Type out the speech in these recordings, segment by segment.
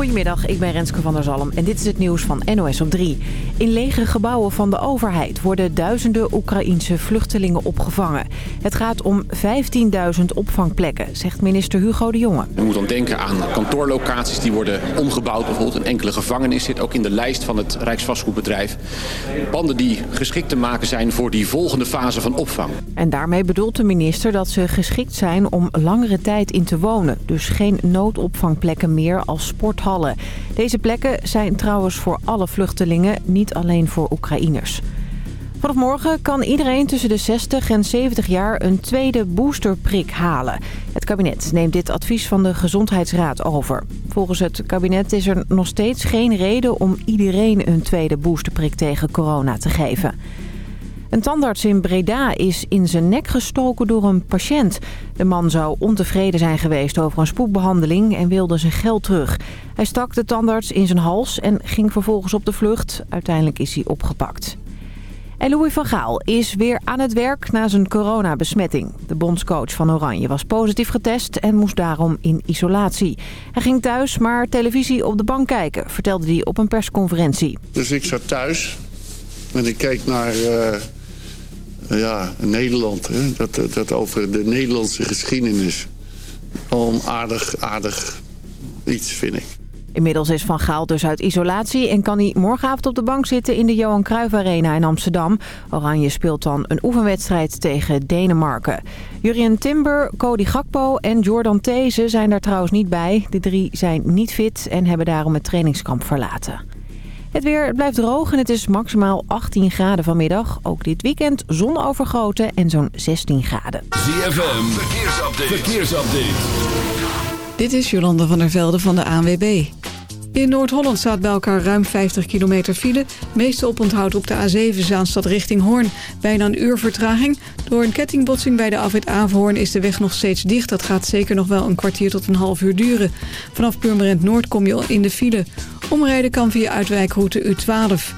Goedemiddag, ik ben Renske van der Zalm en dit is het nieuws van NOS op 3. In lege gebouwen van de overheid worden duizenden Oekraïense vluchtelingen opgevangen. Het gaat om 15.000 opvangplekken, zegt minister Hugo de Jonge. Je moet dan denken aan kantoorlocaties die worden omgebouwd. Bijvoorbeeld een enkele gevangenis zit ook in de lijst van het Rijksvastgoedbedrijf. Panden die geschikt te maken zijn voor die volgende fase van opvang. En daarmee bedoelt de minister dat ze geschikt zijn om langere tijd in te wonen. Dus geen noodopvangplekken meer als Deze plekken zijn trouwens voor alle vluchtelingen, niet alleen voor Oekraïners. Vanaf morgen kan iedereen tussen de 60 en 70 jaar een tweede boosterprik halen. Het kabinet neemt dit advies van de Gezondheidsraad over. Volgens het kabinet is er nog steeds geen reden om iedereen een tweede boosterprik tegen corona te geven. Een tandarts in Breda is in zijn nek gestoken door een patiënt. De man zou ontevreden zijn geweest over een spoedbehandeling en wilde zijn geld terug. Hij stak de tandarts in zijn hals en ging vervolgens op de vlucht. Uiteindelijk is hij opgepakt. En Louis van Gaal is weer aan het werk na zijn coronabesmetting. De bondscoach van Oranje was positief getest en moest daarom in isolatie. Hij ging thuis maar televisie op de bank kijken, vertelde hij op een persconferentie. Dus ik zat thuis en ik keek naar uh, ja, Nederland. Hè? Dat, dat over de Nederlandse geschiedenis. Om aardig, aardig iets, vind ik. Inmiddels is Van Gaal dus uit isolatie en kan hij morgenavond op de bank zitten in de Johan Cruijff Arena in Amsterdam. Oranje speelt dan een oefenwedstrijd tegen Denemarken. Jurien Timber, Cody Gakpo en Jordan These zijn daar trouwens niet bij. De drie zijn niet fit en hebben daarom het trainingskamp verlaten. Het weer blijft droog en het is maximaal 18 graden vanmiddag. Ook dit weekend zon overgoten en zo'n 16 graden. ZFM, verkeersupdate. verkeersupdate. Dit is Jolanda van der Velde van de ANWB. In Noord-Holland staat bij elkaar ruim 50 kilometer file. Meeste oponthoud op de A7 Zaanstad richting Hoorn. Bijna een uur vertraging. Door een kettingbotsing bij de afwit Averhoorn is de weg nog steeds dicht. Dat gaat zeker nog wel een kwartier tot een half uur duren. Vanaf Purmerend Noord kom je in de file. Omrijden kan via uitwijkroute U12.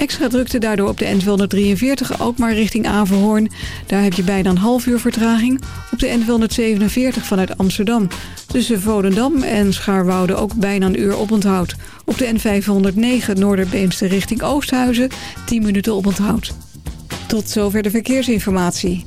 Extra drukte daardoor op de N243, ook maar richting Averhoorn. Daar heb je bijna een half uur vertraging. Op de N247 vanuit Amsterdam. Tussen Volendam en Schaarwoude ook bijna een uur oponthoud. Op de N509 Noorderbeemster richting Oosthuizen 10 minuten oponthoud. Tot zover de verkeersinformatie.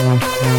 Mm-hmm.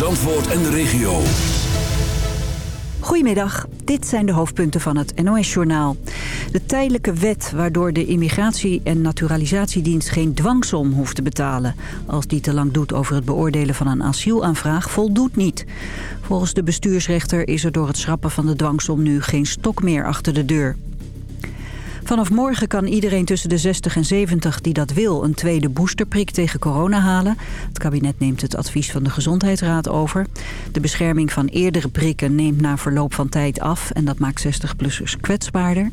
Zandvoort en de regio. Goedemiddag, dit zijn de hoofdpunten van het NOS-journaal. De tijdelijke wet waardoor de Immigratie- en Naturalisatiedienst geen dwangsom hoeft te betalen... als die te lang doet over het beoordelen van een asielaanvraag, voldoet niet. Volgens de bestuursrechter is er door het schrappen van de dwangsom nu geen stok meer achter de deur. Vanaf morgen kan iedereen tussen de 60 en 70 die dat wil... een tweede boosterprik tegen corona halen. Het kabinet neemt het advies van de Gezondheidsraad over. De bescherming van eerdere prikken neemt na verloop van tijd af... en dat maakt 60-plussers kwetsbaarder.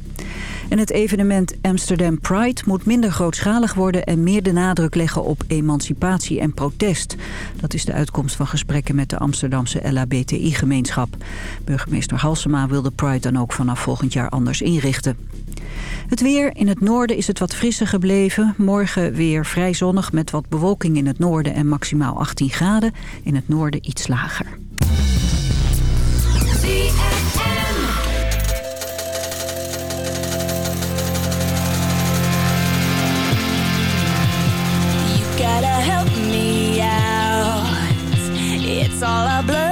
En het evenement Amsterdam Pride moet minder grootschalig worden... en meer de nadruk leggen op emancipatie en protest. Dat is de uitkomst van gesprekken met de Amsterdamse LHBTI-gemeenschap. Burgemeester Halsema wil de Pride dan ook vanaf volgend jaar anders inrichten. Het weer. In het noorden is het wat frisser gebleven. Morgen weer vrij zonnig met wat bewolking in het noorden en maximaal 18 graden. In het noorden iets lager. You gotta help me out. It's all a blur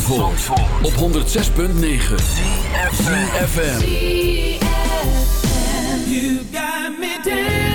Zandvoort, op 106.9 CFFM You got me dancing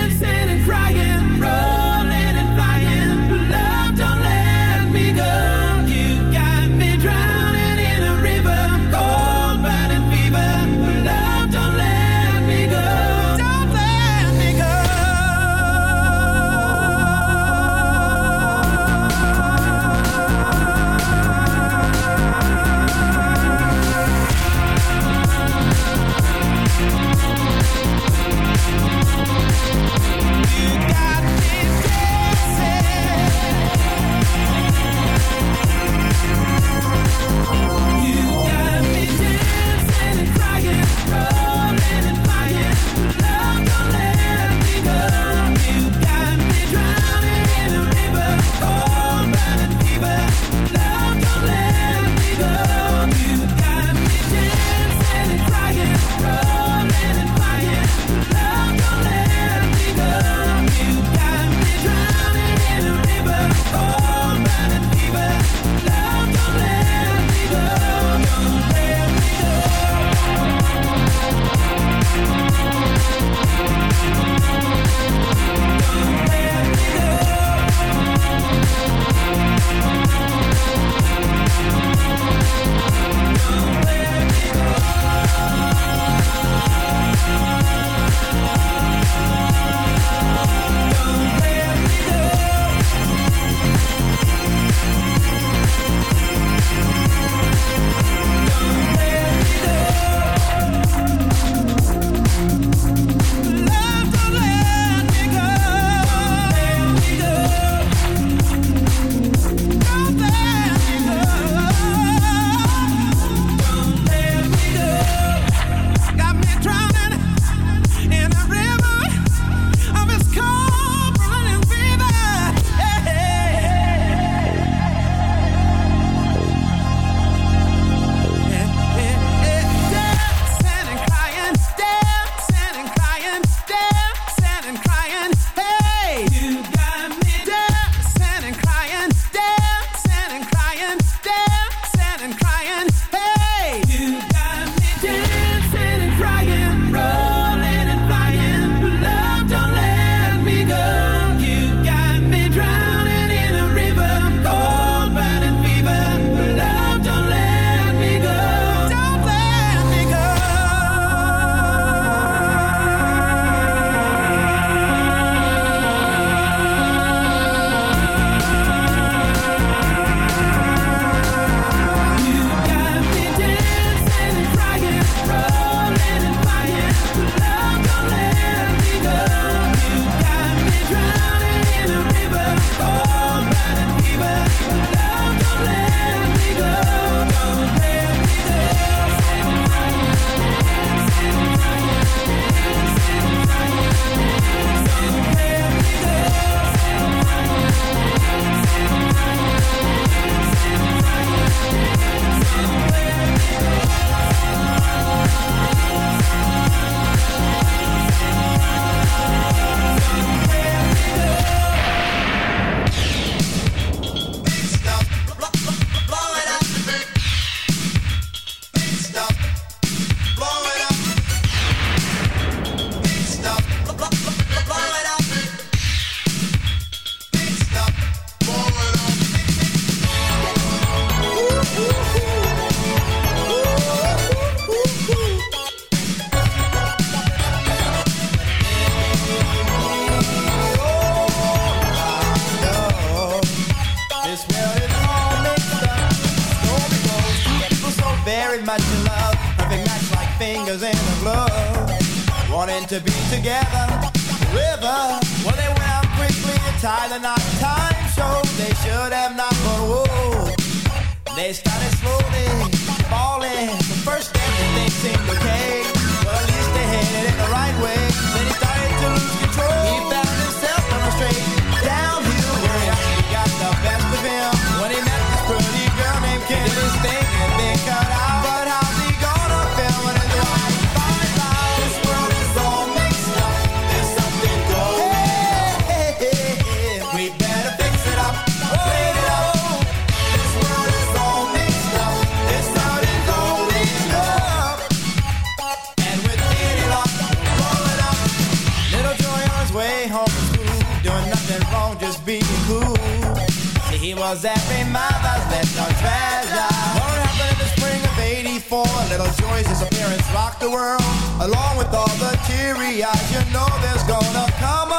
84? Little Joy's disappearance rocked the world. Along with all the teary eyes, you know there's gonna come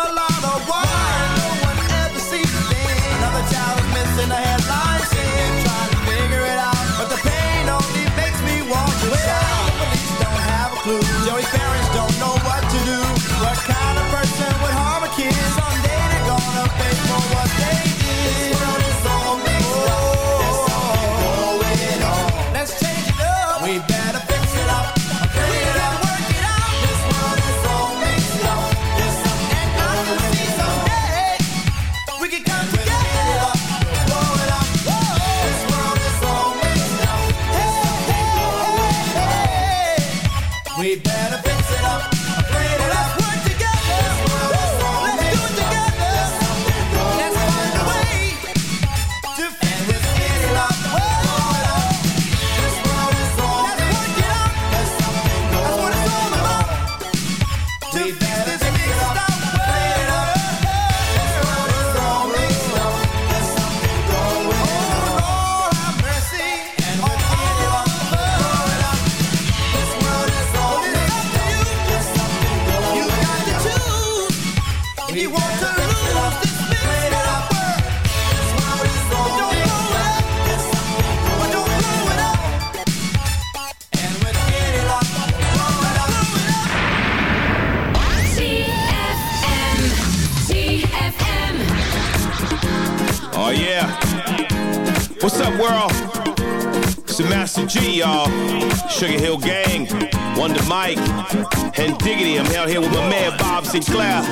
Sinclair.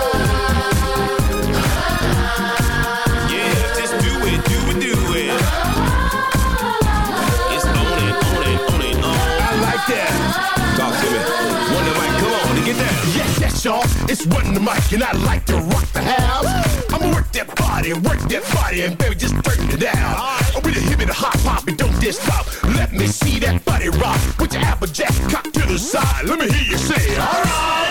Yes, yes, y'all. It's running the mic, and I like to rock the house. I'ma work that body, work that body, and baby, just turn it down. I'm with a hip and a hop pop, and don't diss stop. Let me see that body rock. Put your applejack cock to the side. Let me hear you say, alright.